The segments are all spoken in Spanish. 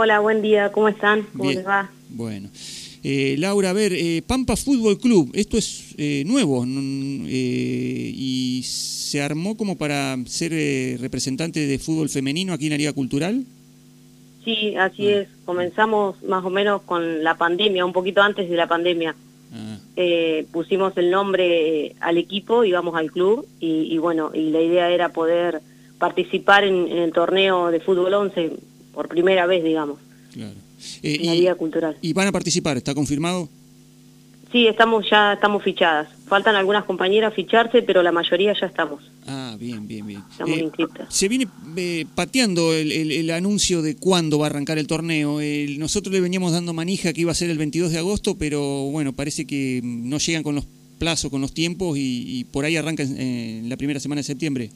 Hola, buen día, ¿cómo están? ¿Cómo les va? Bueno. Eh, Laura, a ver, eh, Pampa Fútbol Club, esto es eh, nuevo y se armó como para ser representante de fútbol femenino aquí en Liga Cultural. Sí, así ah. es. Comenzamos más o menos con la pandemia, un poquito antes de la pandemia. Ah. pusimos el nombre al equipo, íbamos al club y, bueno, y la idea era poder participar en, en el torneo de fútbol 11 por primera vez, digamos. Claro. en la Liga Cultural. ¿Y van a participar? ¿Está confirmado? Sí, estamos ya estamos fichadas. Faltan algunas compañeras ficharse, pero la mayoría ya estamos. Ah, bien, bien, bien. Estamos eh, inscritas. Se viene eh, pateando el, anuncio de cuándo va a arrancar el torneo. nosotros le veníamos dando manija que iba a ser el 22 de agosto, pero bueno, parece que no llegan con los plazos, con los tiempos y, por ahí arranca en la primera semana de septiembre.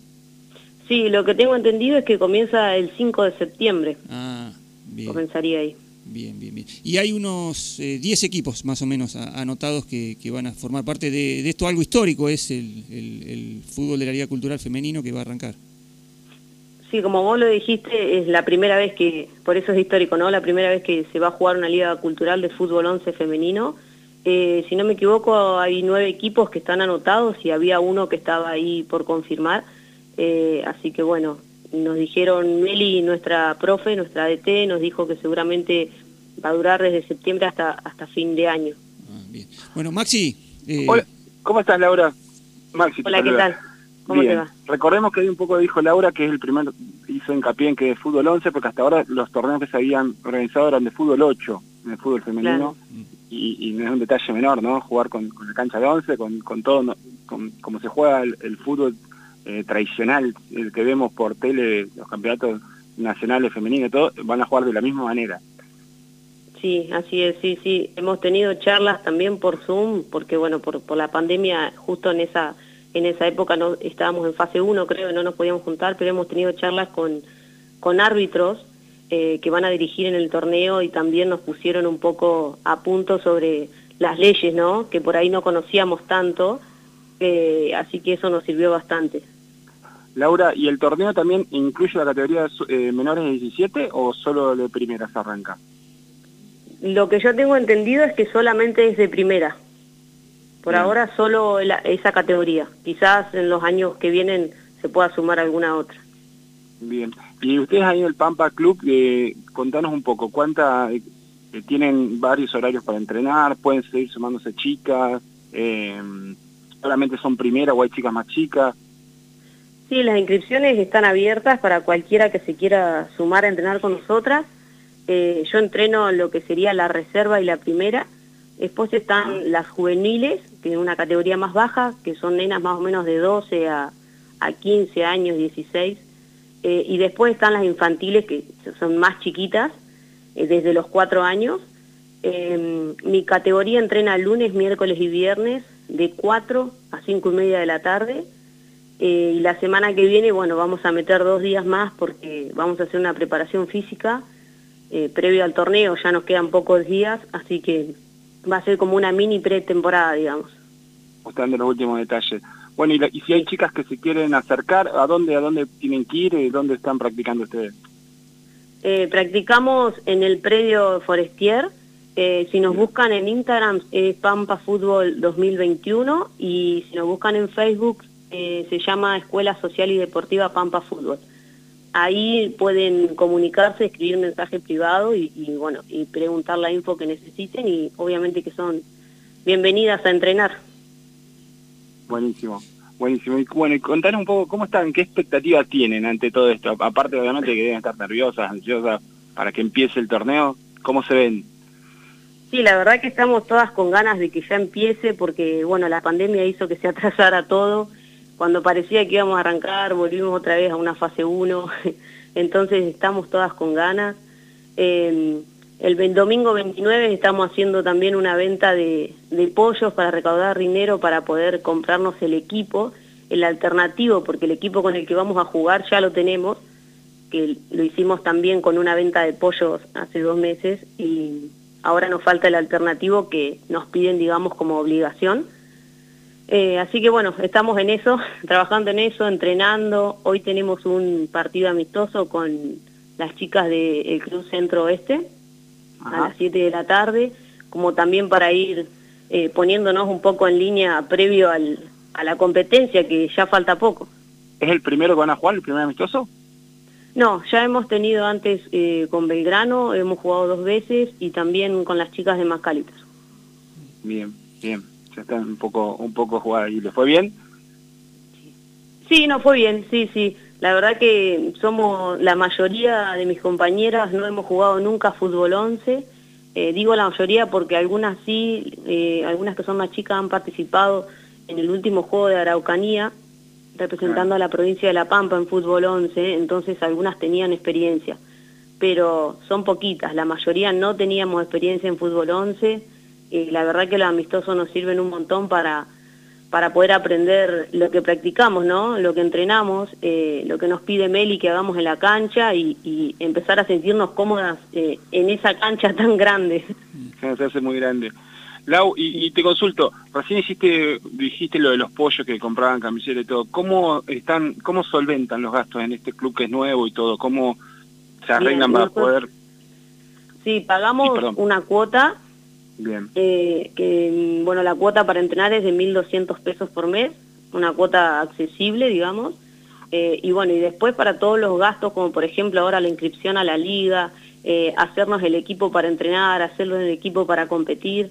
Sí, lo que tengo entendido es que comienza el 5 de septiembre. Ah, bien. Comenzaría ahí. Bien, bien, bien. Y hay unos 10 eh, equipos más o menos anotados que, van a formar parte de, esto algo histórico, es el, fútbol de la Liga Cultural Femenino que va a arrancar. Sí, como vos lo dijiste, es la primera vez que, por eso es histórico, ¿no? La primera vez que se va a jugar una Liga Cultural de Fútbol 11 femenino. Eh, si no me equivoco, hay nueve equipos que están anotados y había uno que estaba ahí por confirmar. Eh, así que bueno, nos dijeron, Meli, nuestra profe, nuestra DT, nos dijo que seguramente va a durar desde septiembre hasta, hasta fin de año. Ah, bueno, Maxi. Eh, Hola, ¿cómo estás, Laura? Maxi. Hola, ¿qué tal? ¿Cómo te va? Recordemos que hay un poco dijo Laura que es el primer, hizo hincapié en que es fútbol 11, porque hasta ahora los torneos que se habían organizado eran de fútbol 8, de fútbol femenino, y, no es un detalle menor, ¿no? Jugar con, la cancha de 11, con, con todo, con, como se juega el fútbol eh, tradicional, el que vemos por tele, los campeonatos nacionales femeninos todo, van a jugar de la misma manera. Sí, así es, sí, sí. Hemos tenido charlas también por Zoom, porque bueno, por, por la pandemia, justo en esa en esa época no estábamos en fase 1, creo, no nos podíamos juntar, pero hemos tenido charlas con, con árbitros eh, que van a dirigir en el torneo y también nos pusieron un poco a punto sobre las leyes, ¿no? Que por ahí no conocíamos tanto, eh, así que eso nos sirvió bastante. Laura, ¿y el torneo también incluye la categoría de eh, menores de 17 o solo de primera se arranca? Lo que yo tengo entendido es que solamente es de primera. Por ahora solo esa categoría. Quizás en los años que vienen se pueda sumar alguna otra. Bien. Y ustedes ahí en el Pampa Club, eh, contanos un poco, ¿cuánta eh, tienen varios horarios para entrenar? ¿Pueden seguir sumándose chicas? Eh, ¿Solamente son primera o hay chicas más chicas? Sí, las inscripciones están abiertas para cualquiera que se quiera sumar a entrenar con nosotras. Eh, yo entreno lo que sería la reserva y la primera. Después están las juveniles, que es una categoría más baja, que son nenas más o menos de 12 a, 15 años, 16. Eh, y después están las infantiles, que son más chiquitas, eh, desde los 4 años. mi categoría entrena lunes, miércoles y viernes de 4 a 5 y media de la tarde eh, y la semana que viene, bueno, vamos a meter dos días más porque vamos a hacer una preparación física eh, previo al torneo, ya nos quedan pocos días, así que va a ser como una mini pretemporada, digamos. Mostrando los últimos detalles. Bueno, y, si hay chicas que se quieren acercar, ¿a dónde, a dónde tienen que ir y dónde están practicando ustedes? Eh, practicamos en el predio Forestier, si nos buscan en Instagram es Pampa Fútbol 2021 y si nos buscan en Facebook eh, se llama Escuela Social y Deportiva Pampa Fútbol. Ahí pueden comunicarse, escribir mensaje privado y, bueno, y preguntar la info que necesiten y obviamente que son bienvenidas a entrenar. Buenísimo, buenísimo. Y bueno, y contanos un poco cómo están, qué expectativas tienen ante todo esto. Aparte obviamente que deben estar nerviosas, ansiosas para que empiece el torneo, ¿cómo se ven? Sí, la verdad que estamos todas con ganas de que ya empiece porque, bueno, la pandemia hizo que se atrasara todo cuando parecía que íbamos a arrancar, volvimos otra vez a una fase 1, entonces estamos todas con ganas. Em, el domingo 29 estamos haciendo también una venta de, pollos para recaudar dinero para poder comprarnos el equipo, el alternativo, porque el equipo con el que vamos a jugar ya lo tenemos, que lo hicimos también con una venta de pollos hace dos meses y ahora nos falta el alternativo que nos piden, digamos, como obligación eh, así que bueno, estamos en eso, trabajando en eso, entrenando. Hoy tenemos un partido amistoso con, las chicas del Club Centro Oeste a las 7 de la tarde, como también para ir eh, poniéndonos un poco en línea previo al, a la competencia, que ya falta poco. ¿Es el primero que van a jugar, el primer amistoso? No, ya hemos tenido antes eh, con Belgrano, hemos jugado dos veces y también con las chicas de Mascalitas. Bien, bien. Ya están un poco, un poco jugadas. ¿Y le fue bien? Sí, no fue bien, sí, sí. La verdad que somos, la mayoría de mis compañeras no hemos jugado nunca fútbol 11. Eh, digo la mayoría porque algunas sí, eh, algunas que son más chicas han participado en el último juego de Araucanía, representando a la provincia de La Pampa en fútbol 11, entonces algunas tenían experiencia, pero son poquitas, la mayoría no teníamos experiencia en fútbol 11, y la verdad que los amistosos nos sirven un montón para, para poder aprender lo que practicamos, ¿no? lo que entrenamos, eh, lo que nos pide Meli que hagamos en la cancha y, empezar a sentirnos cómodas eh, en esa cancha tan grande. Se hace muy grande. Lau, y, te consulto, recién hiciste, dijiste lo de los pollos que compraban camisetas y todo. ¿Cómo están, cómo solventan los gastos en este club que es nuevo y todo? ¿Cómo se arreglan para poder...? Sí, pagamos una cuota. Bien. Eh, que, bueno, la cuota para entrenar es de 1.200 pesos por mes, una cuota accesible, digamos. Eh, y bueno, y después para todos los gastos, como por ejemplo ahora la inscripción a la liga, eh, hacernos el equipo para entrenar, hacerlo el equipo para competir,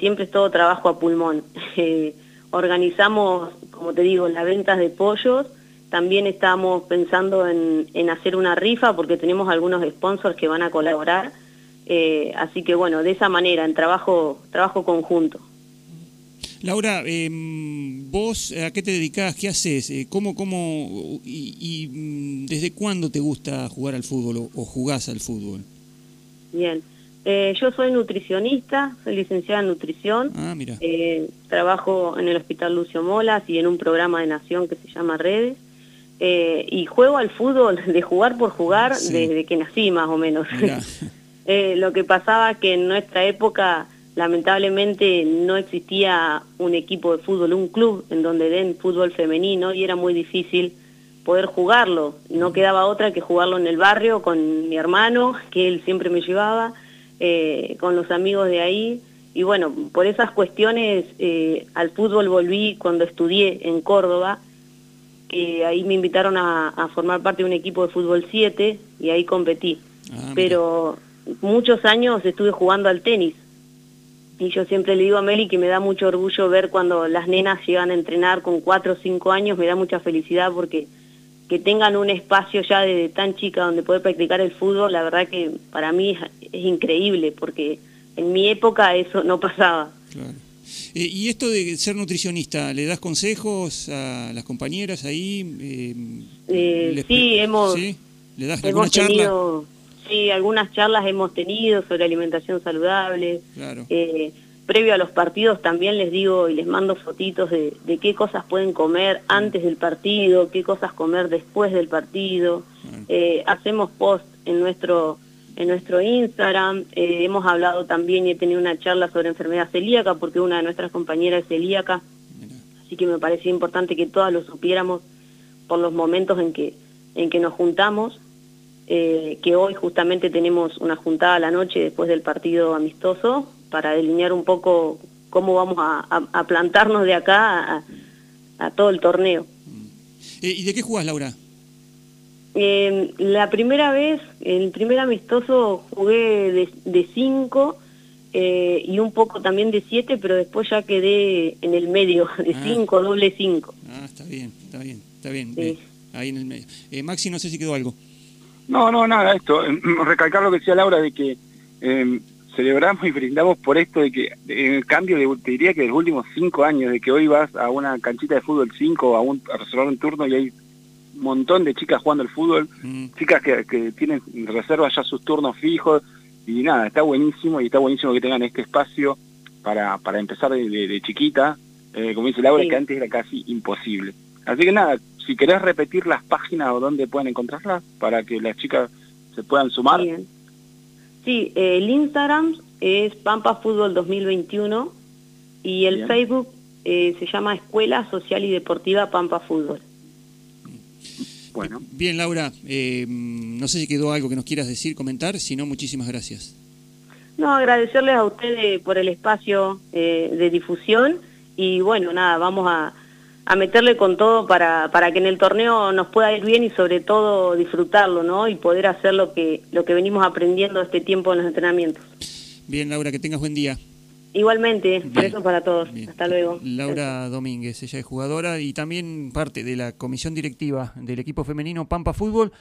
siempre es todo trabajo a pulmón. Organizamos, como te digo, las ventas de pollos, también estamos pensando en, hacer una rifa porque tenemos algunos sponsors que van a colaborar, eh, así que bueno, de esa manera, en trabajo, trabajo conjunto. Laura, em, vos a qué te dedicás, qué haces, cómo, cómo y, mm, desde cuándo te gusta jugar al fútbol o, o jugás al fútbol? Bien, eh, yo soy nutricionista, soy licenciada en nutrición. Ah, mira. Eh, trabajo en el Hospital Lucio Molas y en un programa de Nación que se llama Redes. Eh, y juego al fútbol de jugar por jugar desde que nací más o menos. lo que pasaba que en nuestra época lamentablemente no existía un equipo de fútbol, un club en donde den fútbol femenino y era muy difícil poder jugarlo. No quedaba otra que jugarlo en el barrio con mi hermano, que él siempre me llevaba eh, con los amigos de ahí. Y bueno, por esas cuestiones eh, al fútbol volví cuando estudié en Córdoba. ahí me invitaron a, formar parte de un equipo de fútbol 7 y ahí competí. Ah, Pero muchos años estuve jugando al tenis. Y yo siempre le digo a Meli que me da mucho orgullo ver cuando las nenas llegan a entrenar con 4 o 5 años, me da mucha felicidad porque que tengan un espacio ya de tan chica donde poder practicar el fútbol, la verdad que para mí es, increíble, porque en mi época eso no pasaba. Claro. Eh, ¿Y esto de ser nutricionista, le das consejos a las compañeras ahí? Eh, eh sí, hemos, ¿Le das algunas tenido, Sí, algunas charlas hemos tenido sobre alimentación saludable. Claro. Eh, previo a los partidos también les digo y les mando fotitos de, qué cosas pueden comer antes del partido, qué cosas comer después del partido. Eh, hacemos post en nuestro en nuestro Instagram, eh, hemos hablado también y he tenido una charla sobre enfermedad celíaca porque una de nuestras compañeras es celíaca, así que me parecía importante que todas lo supiéramos por los momentos en que, en que nos juntamos, eh, que hoy justamente tenemos una juntada a la noche después del partido amistoso, para delinear un poco cómo vamos a, plantarnos de acá a, todo el torneo. Eh, ¿Y de qué jugás, Laura? Eh, la primera vez, el primer amistoso jugué de 5 eh, y un poco también de 7, pero después ya quedé en el medio, de 5, ah. doble 5. Ah, está bien, está bien, está bien. ahí en el medio. Maxi, no sé si quedó algo. No, no, nada, esto. Recalcar lo que decía Laura de que celebramos y brindamos por esto de que en el cambio de, te diría que de los últimos cinco años, de que hoy vas a una canchita de fútbol 5 a, un, a reservar un turno y hay un montón de chicas jugando al fútbol, mm. chicas que, que tienen reservas ya sus turnos fijos y nada, está buenísimo y está buenísimo que tengan este espacio para, para empezar de, chiquita, eh, como dice Laura, que antes era casi imposible. Así que nada, si querés repetir las páginas o dónde pueden encontrarlas para que las chicas se puedan sumar. Sí, el Instagram es Pampa Fútbol 2021 y el Facebook eh, se llama Escuela Social y Deportiva Pampa Fútbol. Bueno. Bien, Laura, eh, no sé si quedó algo que nos quieras decir, comentar, si no, muchísimas gracias. No, agradecerles a ustedes por el espacio eh, de difusión y bueno, nada, vamos a, a meterle con todo para, para que en el torneo nos pueda ir bien y sobre todo disfrutarlo, ¿no? Y poder hacer lo que, lo que venimos aprendiendo este tiempo en los entrenamientos. Bien, Laura, que tengas buen día. Igualmente, besos para todos. Hasta luego. Laura Domínguez, ella es jugadora y también parte de la comisión directiva del equipo femenino Pampa Fútbol.